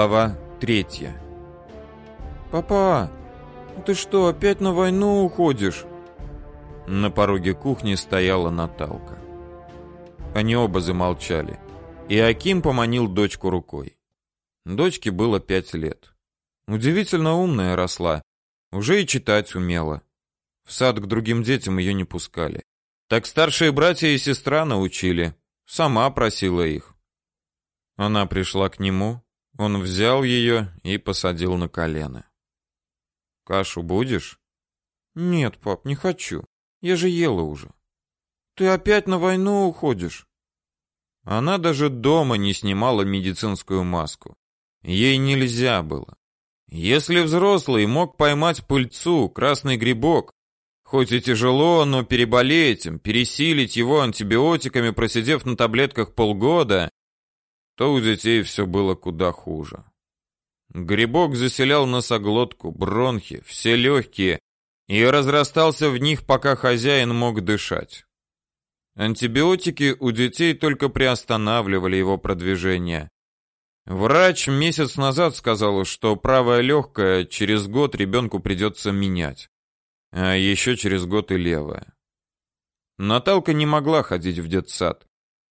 Глава третья. Папа, ты что, опять на войну уходишь? На пороге кухни стояла Наталка. Они оба замолчали, и Аким поманил дочку рукой. Дочке было пять лет. Удивительно умная росла, уже и читать умела. В сад к другим детям ее не пускали. Так старшие братья и сестра научили. Сама просила их. Она пришла к нему, он взял ее и посадил на колено. Кашу будешь? Нет, пап, не хочу. Я же ела уже. Ты опять на войну уходишь? Она даже дома не снимала медицинскую маску. Ей нельзя было. Если взрослый мог поймать пыльцу, красный грибок, хоть и тяжело, но переболеть им, пересилить его антибиотиками, просидев на таблетках полгода, то у детей все было куда хуже. Грибок заселял носоглотку, бронхи, все легкие и разрастался в них, пока хозяин мог дышать. Антибиотики у детей только приостанавливали его продвижение. Врач месяц назад сказал, что правое легкое через год ребенку придется менять, а еще через год и левое. Наталка не могла ходить в детсад.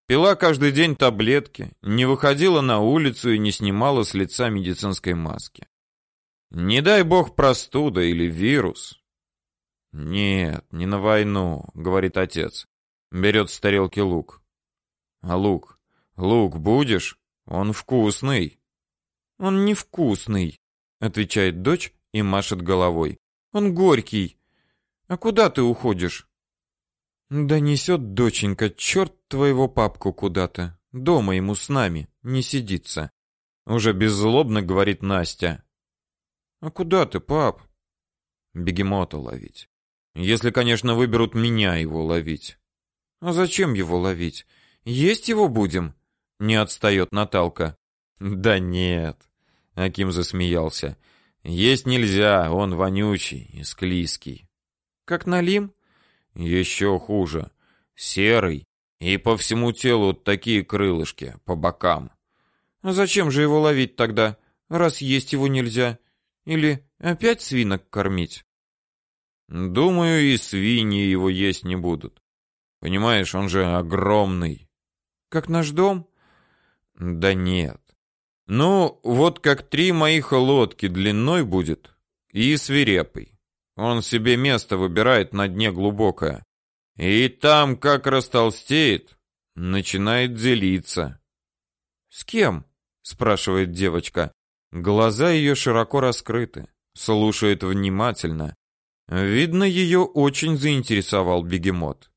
Пила каждый день таблетки, не выходила на улицу и не снимала с лица медицинской маски. Не дай бог простуда или вирус. Нет, не на войну, говорит отец. Берет с тарелки лук. А лук? Лук будешь? Он вкусный. Он невкусный, отвечает дочь и машет головой. Он горький. А куда ты уходишь? Да несет доченька, черт твоего папку куда-то. Дома ему с нами не сидится. Уже беззлобно говорит Настя. А куда ты, пап? Бегемота ловить. Если, конечно, выберут меня его ловить. А зачем его ловить? Есть его будем? Не отстает Наталка. Да нет. Аким засмеялся. Есть нельзя, он вонючий и склизкий. Как налим? Еще хуже. Серый. И по всему телу такие крылышки, по бокам. А зачем же его ловить тогда, раз есть его нельзя? Или опять свинок кормить? Думаю, и свиньи его есть не будут. Понимаешь, он же огромный. Как наш дом? Да нет. Ну, вот как три моих лодки длиной будет и свирепый. Он себе место выбирает на дне глубокое. И там, как растолстеет, начинает делиться. С кем? спрашивает девочка. Глаза ее широко раскрыты, слушает внимательно. Видно, ее очень заинтересовал бегемот.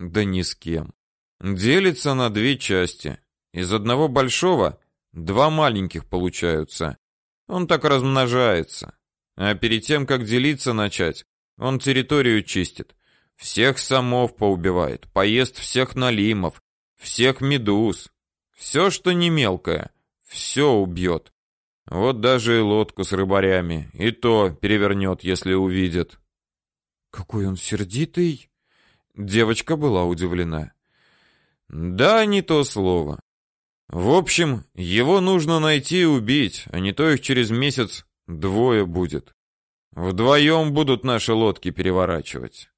Да ни с кем. Делится на две части. Из одного большого два маленьких получаются. Он так размножается. А перед тем, как делиться начать, он территорию чистит. Всех самов поубивает, поест всех налимов, всех медуз. Все, что не мелкое, все убьет. Вот даже и лодку с рыбарями, и то перевернет, если увидит. Какой он сердитый. Девочка была удивлена. Да, не то слово. В общем, его нужно найти и убить, а не то их через месяц Двое будет. Вдвоем будут наши лодки переворачивать.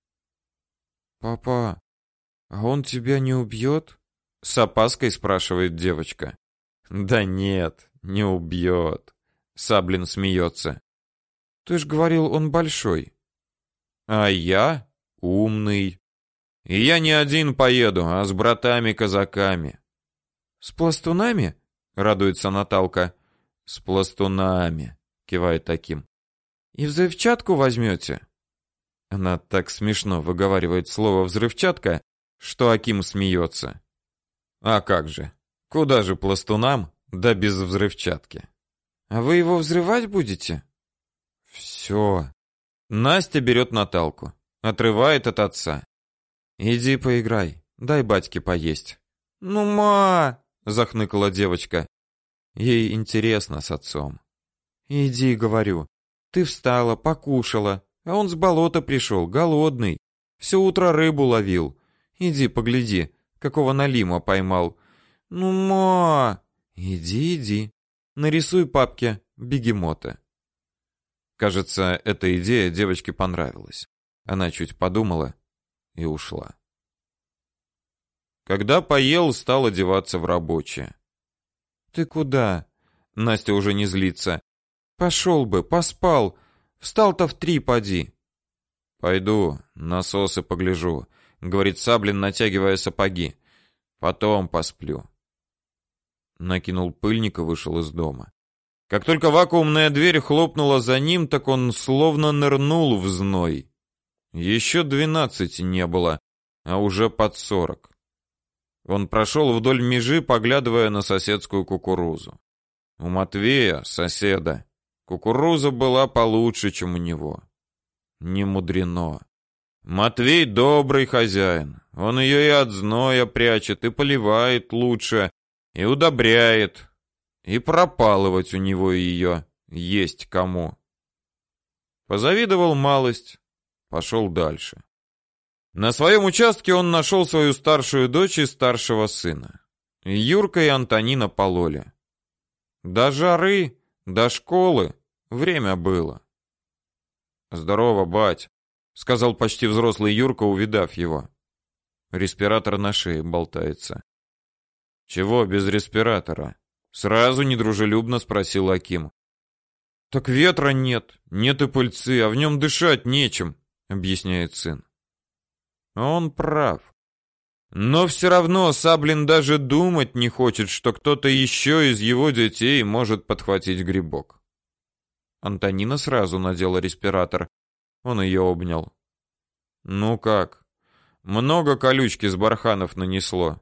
Папа, а он тебя не убьет? С опаской спрашивает девочка. Да нет, не убьет. Саблин смеется. Ты ж говорил, он большой. А я умный. И я не один поеду, а с братами-казаками. С пластунами? Радуется Наталка. С пластунами кивает таким. И взрывчатку возьмете?» Она так смешно выговаривает слово взрывчатка, что Аким смеется. А как же? Куда же пластунам, да без взрывчатки? А вы его взрывать будете? Все. Настя берет Наталку, отрывает от отца. Иди поиграй, дай батьке поесть. Ну, ма, захныкала девочка. Ей интересно с отцом. Иди, говорю. Ты встала, покушала, а он с болота пришел, голодный. Все утро рыбу ловил. Иди, погляди, какого налима поймал. Ну, ма, иди, иди. Нарисуй папке бегемота. Кажется, эта идея девочке понравилась. Она чуть подумала и ушла. Когда поел, стал одеваться в рабочее. Ты куда? Настя уже не злится. Пошел бы, поспал. Встал-то в три поди. Пойду, насосы погляжу, говорит Саблин, натягивая сапоги. Потом посплю. Накинул пыльник и вышел из дома. Как только вакуумная дверь хлопнула за ним, так он словно нырнул в зной. Еще двенадцати не было, а уже под сорок. Он прошел вдоль межи, поглядывая на соседскую кукурузу. У Матвея, соседа, кукуруза была получше, чем у него. Не мудрено. Матвей добрый хозяин. Он ее и от зноя прячет, и поливает лучше, и удобряет, и пропалывать у него ее есть кому. Позавидовал малость, пошел дальше. На своем участке он нашел свою старшую дочь и старшего сына. Юрка и Антонина пололи. До жары, до школы время было. Здорово, бать, сказал почти взрослый Юрка, увидав его. Респиратор на шее болтается. Чего без респиратора? Сразу недружелюбно спросил Аким. Так ветра нет, нет и пыльцы, а в нем дышать нечем, объясняет сын. Он прав. Но все равно Саблин даже думать не хочет, что кто-то еще из его детей может подхватить грибок. Антонина сразу надела респиратор. Он ее обнял. Ну как? Много колючки с барханов нанесло.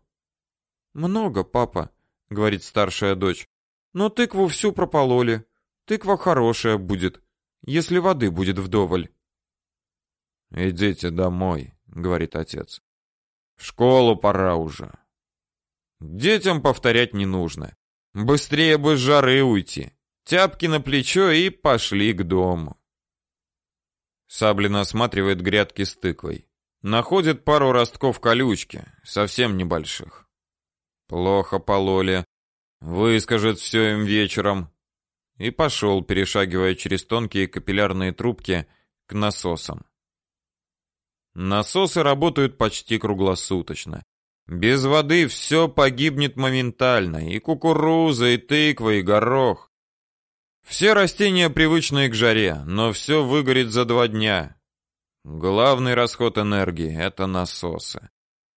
Много, папа, говорит старшая дочь. Но тыкву всю пропололи. Тыква хорошая будет, если воды будет вдоволь. Идите домой, говорит отец. В школу пора уже. Детям повторять не нужно. Быстрее бы с жары уйти. Тяпки на плечо и пошли к дому. Саблин осматривает грядки с тыквой. Находит пару ростков колючки, совсем небольших. Плохо пололи. Выскажет все им вечером. И пошел, перешагивая через тонкие капиллярные трубки, к насосам. Насосы работают почти круглосуточно. Без воды все погибнет моментально, и кукуруза, и тыква, и горох. Все растения привычные к жаре, но все выгорит за два дня. Главный расход энергии это насосы.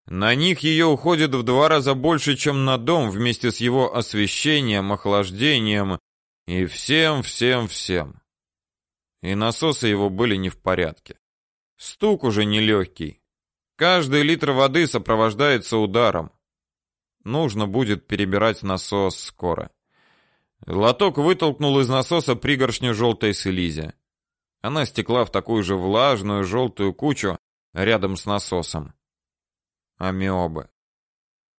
На них ее уходит в два раза больше, чем на дом вместе с его освещением, охлаждением и всем, всем, всем. И насосы его были не в порядке. Стук уже нелегкий. Каждый литр воды сопровождается ударом. Нужно будет перебирать насос скоро. Лоток вытолкнул из насоса пригоршню желтой слизи. Она стекла в такую же влажную желтую кучу рядом с насосом амебы.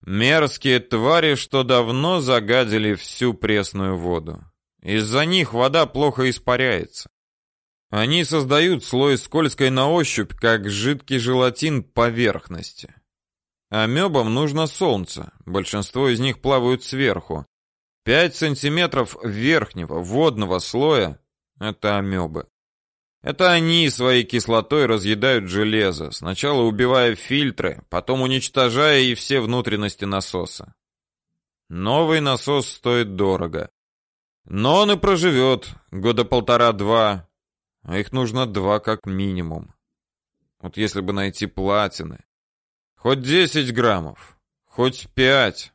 Мерзкие твари, что давно загадили всю пресную воду. Из-за них вода плохо испаряется. Они создают слой скользкой на ощупь, как жидкий желатин поверхности. Амебам нужно солнце. Большинство из них плавают сверху. 5 сантиметров верхнего водного слоя это амебы. Это они своей кислотой разъедают железо, сначала убивая фильтры, потом уничтожая и все внутренности насоса. Новый насос стоит дорого. Но он и проживет года полтора-два, а их нужно два как минимум. Вот если бы найти платины. Хоть 10 граммов, хоть 5.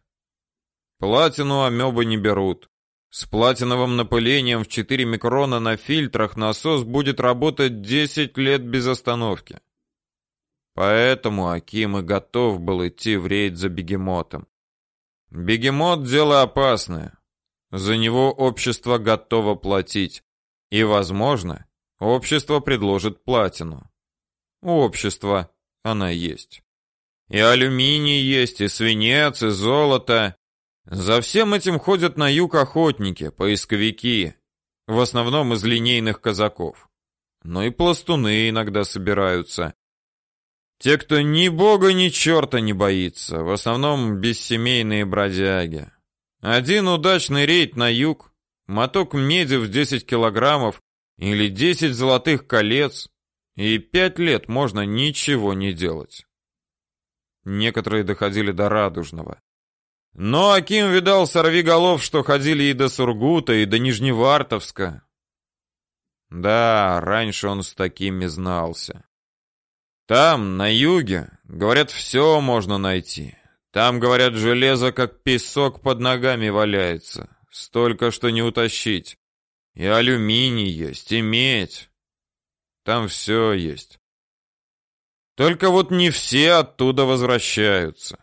Платину амебы не берут. С платиновым напылением в 4 микрона на фильтрах насос будет работать 10 лет без остановки. Поэтому Аким и готов был идти в рейд за бегемотом. Бегемот дело опасное. За него общество готово платить. И, возможно, общество предложит платину. У общества она есть. И алюминий есть, и свинец, и золото. За всем этим ходят на юг охотники, поисковики, в основном из линейных казаков. Но и пластуны иногда собираются. Те, кто ни бога, ни черта не боится, в основном бессемейные бродяги. Один удачный рейд на юг, моток меди в 10 килограммов или 10 золотых колец, и пять лет можно ничего не делать. Некоторые доходили до радужного. Но Аким видал сорвиголов, что ходили и до Сургута, и до Нижневартовска. Да, раньше он с такими знался. Там, на юге, говорят, все можно найти. Там, говорят, железо как песок под ногами валяется. Столько, что не утащить. И алюминий есть, и медь. Там все есть. Только вот не все оттуда возвращаются.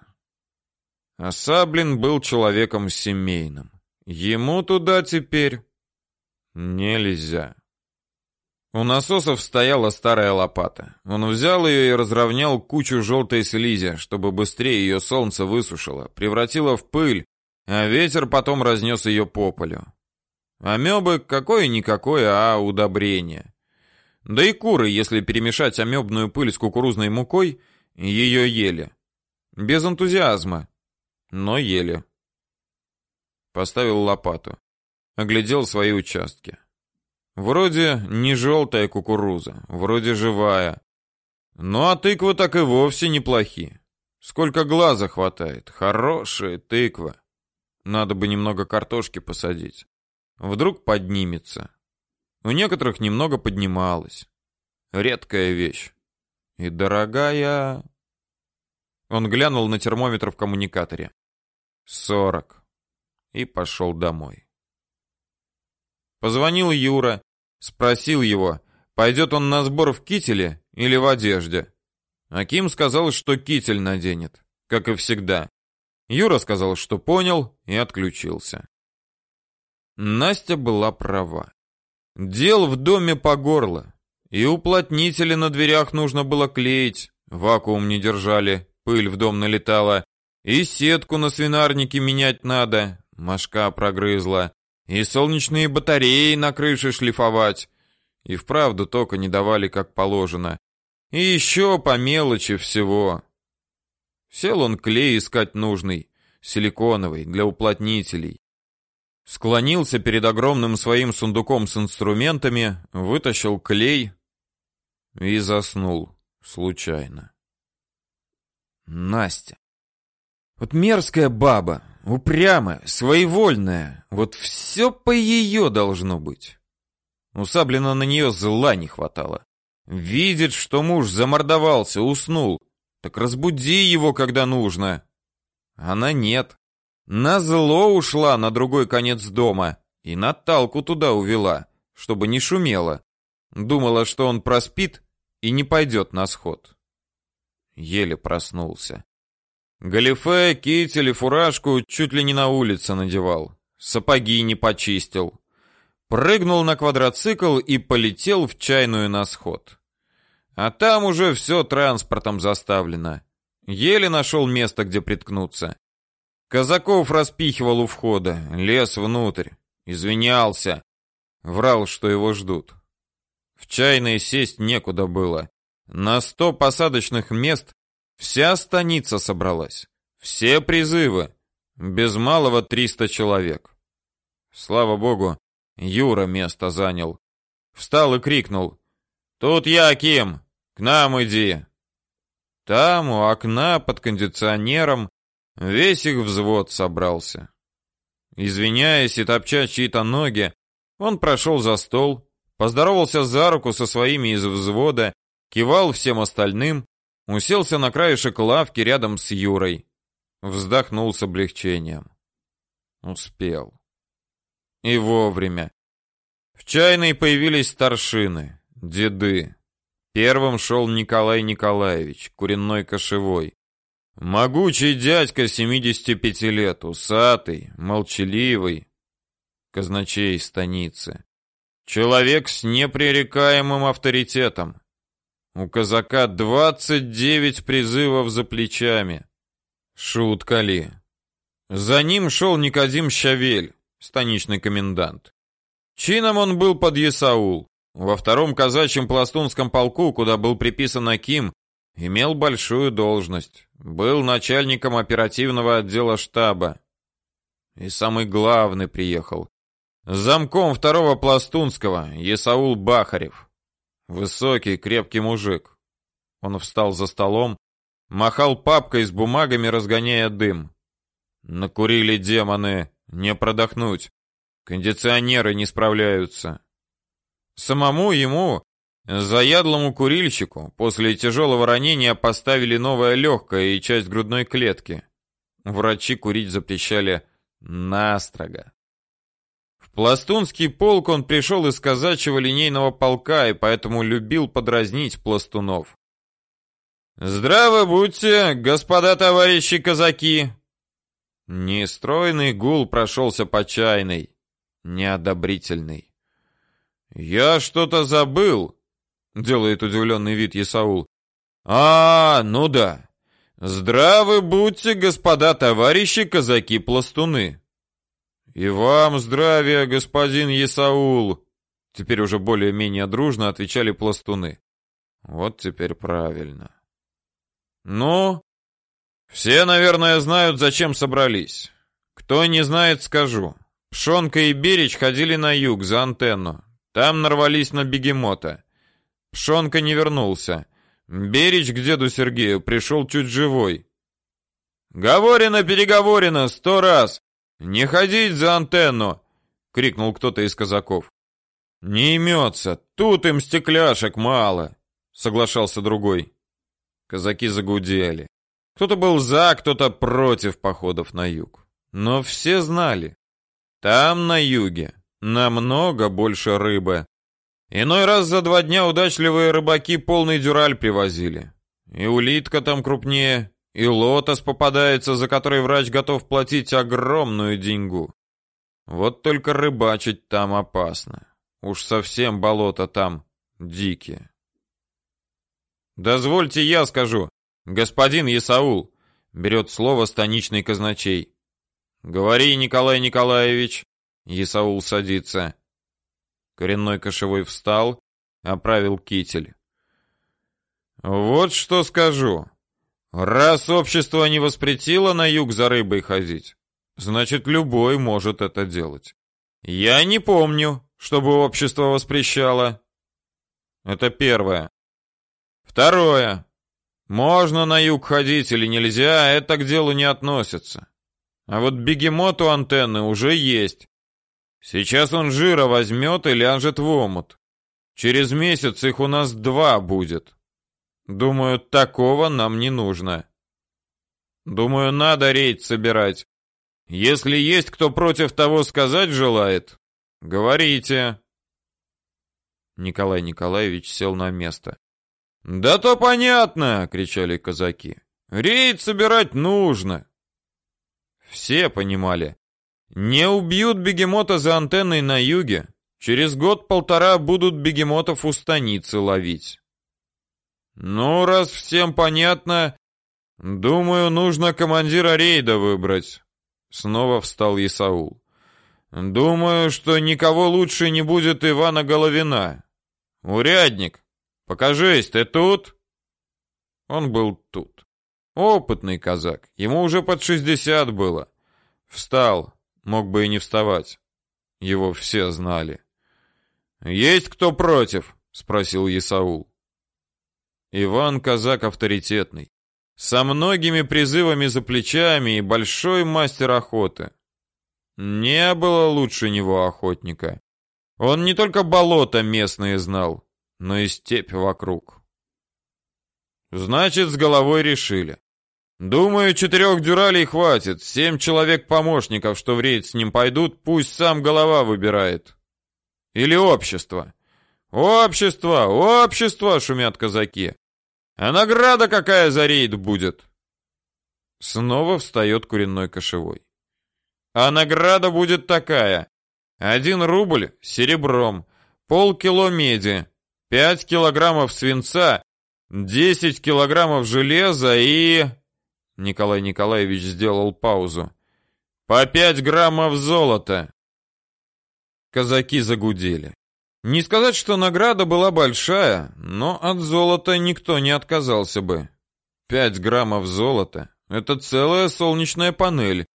А Саблин был человеком семейным. Ему туда теперь нельзя. У насосов стояла старая лопата. Он взял ее и разровнял кучу желтой слизи, чтобы быстрее ее солнце высушило, превратило в пыль, а ветер потом разнес ее по полю. Амебы какое-никакое, а удобрение. Да и куры, если перемешать амебную пыль с кукурузной мукой, ее ели. Без энтузиазма, но ели. Поставил лопату. Оглядел свои участки. Вроде не желтая кукуруза, вроде живая. Ну а тыквы так и вовсе неплохие. Сколько глаза хватает, хорошая тыква. Надо бы немного картошки посадить. Вдруг поднимется. У некоторых немного поднималась. Редкая вещь. И дорогая... Он глянул на термометр в коммуникаторе. Сорок. И пошел домой. Позвонил Юра, спросил его, пойдет он на сбор в кителе или в одежде. Аким сказал, что китель наденет, как и всегда. Юра сказал, что понял, и отключился. Настя была права. Дел в доме по горло. И уплотнители на дверях нужно было клеить, вакуум не держали, пыль в дом налетала, и сетку на свинарнике менять надо, мошка прогрызла. И солнечные батареи на крыше шлифовать. И вправду тока не давали как положено. И еще по мелочи всего. Сел он клей искать нужный, силиконовый, для уплотнителей. Склонился перед огромным своим сундуком с инструментами, вытащил клей и заснул случайно. Настя. Вот мерзкая баба, упрямая, своевольная. Вот все по ее должно быть. У Саблина на нее зла не хватало. Видит, что муж замордовался, уснул. Так разбуди его, когда нужно. Она нет. На зло ушла на другой конец дома и Наталку туда увела, чтобы не шумело. Думала, что он проспит и не пойдет на сход. Еле проснулся. Галифе, китель и фуражку чуть ли не на улице надевал. Сапоги не почистил. Прыгнул на квадроцикл и полетел в чайную на сход. А там уже все транспортом заставлено. Еле нашел место, где приткнуться. Казаков распихивал у входа, лез внутрь, извинялся. Врал, что его ждут. В чайной сесть некуда было. На сто посадочных мест Вся станица собралась. Все призывы. Без малого триста человек. Слава богу, Юра место занял. Встал и крикнул. «Тут я, Ким! К нам иди!» Там, у окна, под кондиционером, весь их взвод собрался. Извиняясь и топча чьи-то ноги, он прошел за стол, поздоровался за руку со своими из взвода, кивал всем остальным, Уселся на краешек лавки рядом с Юрой. Вздохнул с облегчением. Успел. И вовремя. В чайной появились старшины, деды. Первым шел Николай Николаевич, куренной кошевой. Могучий дядька 75 лет, усатый, молчаливый, казначей станицы. Человек с непререкаемым авторитетом. У казака 29 призывов за плечами. Шутка ли? За ним шел Никодим Щавель, станичный комендант. Чином он был под Есаул. Во втором казачьем пластунском полку, куда был приписан Аким, имел большую должность. Был начальником оперативного отдела штаба. И самый главный приехал. замком второго пластунского, Есаул Бахарев. Высокий, крепкий мужик. Он встал за столом, махал папкой с бумагами, разгоняя дым. Накурили демоны, не продохнуть. Кондиционеры не справляются. Самому ему, заядлому курильщику, после тяжелого ранения поставили новое легкое и часть грудной клетки. Врачи курить запрещали настрого. Пластунский полк он пришел из казачьего линейного полка и поэтому любил подразнить пластунов. «Здраво будьте, господа товарищи казаки!» Нестройный гул прошелся по чайной, неодобрительный. «Я что-то забыл», — делает удивленный вид Исаул. «А, ну да. Здравы будьте, господа товарищи казаки-пластуны». «И вам здравия, господин Исаул», — теперь уже более-менее дружно отвечали пластуны. «Вот теперь правильно». «Ну, все, наверное, знают, зачем собрались. Кто не знает, скажу. Пшонка и Берич ходили на юг за антенну. Там нарвались на бегемота. Пшонка не вернулся. Берич к деду Сергею пришел чуть живой. «Говорено, переговорено, сто раз! Не ходить за антенну!» — крикнул кто-то из казаков. «Не имется, тут им стекляшек мало!» — соглашался другой. Казаки загудели. Кто-то был за, кто-то против походов на юг. Но все знали, там на юге намного больше рыбы. Иной раз за два дня удачливые рыбаки полный дюраль привозили. И улитка там крупнее, и лотос попадается, за который врач готов платить огромную деньгу. Вот только рыбачить там опасно. Уж совсем болото там дикие. Дозвольте я скажу, господин Исаул, берет слово станичный казначей. Говори, Николай Николаевич. Исаул садится. Коренной кошевой встал, оправил китель. Вот что скажу. Раз общество не воспретило на юг за рыбой ходить, значит, любой может это делать. Я не помню, чтобы общество воспрещало. Это первое. Второе. Можно на юг ходить или нельзя, это к делу не относится. А вот бегемот у антенны уже есть. Сейчас он жира возьмет и ляжет в омут. Через месяц их у нас два будет. Думаю, такого нам не нужно. Думаю, надо рейд собирать. Если есть кто против того сказать желает, говорите. Николай Николаевич сел на место. Да то понятно, кричали казаки. Рейд собирать нужно. Все понимали. Не убьют бегемота за антенной на юге. Через год-полтора будут бегемотов у станицы ловить. Ну, раз всем понятно, думаю, нужно командира рейда выбрать. Снова встал Исаул. Думаю, что никого лучше не будет Ивана Головина. Урядник, покажись, ты тут? Он был тут. Опытный казак, ему уже под шестьдесят было. Встал, мог бы и не вставать. Его все знали. «Есть кто против?» — спросил Исаул. Иван казак авторитетный, со многими призывами за плечами и большой мастер охоты. Не было лучше него охотника. Он не только болото местные знал, но и степь вокруг. Значит, с головой решили. Думаю, четырех дюралей хватит. Семь человек-помощников, что в рейд с ним пойдут, пусть сам голова выбирает. Или общество. Общество, общество, шумят казаки. А награда какая за рейд будет? Снова встает куренной кошевой. А награда будет такая. Один рубль серебром, полкило меди, пять килограммов свинца, десять килограммов железа и... Николай Николаевич сделал паузу. По пять граммов золота. Казаки загудели. Не сказать, что награда была большая, но от золота никто не отказался бы. Пять граммов золота — это целая солнечная панель.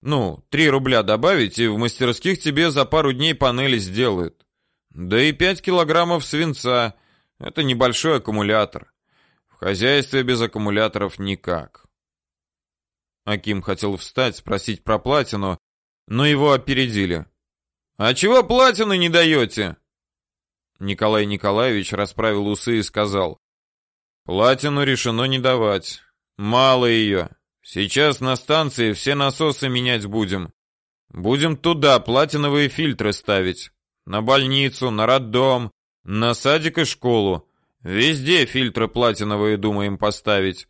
Ну, три рубля добавить, и в мастерских тебе за пару дней панели сделают. Да и пять килограммов свинца. Это небольшой аккумулятор. В хозяйстве без аккумуляторов никак. Аким хотел встать, спросить про платину, но его опередили. «А чего платины не даете?» Николай Николаевич расправил усы и сказал. «Платину решено не давать. Мало ее. Сейчас на станции все насосы менять будем. Будем туда платиновые фильтры ставить. На больницу, на роддом, на садик и школу. Везде фильтры платиновые думаем поставить.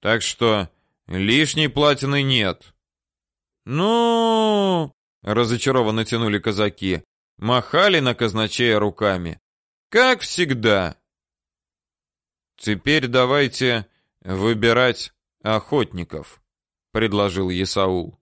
Так что лишней платины нет. Ну, разочарованно тянули казаки, махали на казначея руками. Как всегда. Теперь давайте выбирать охотников, предложил Исаул.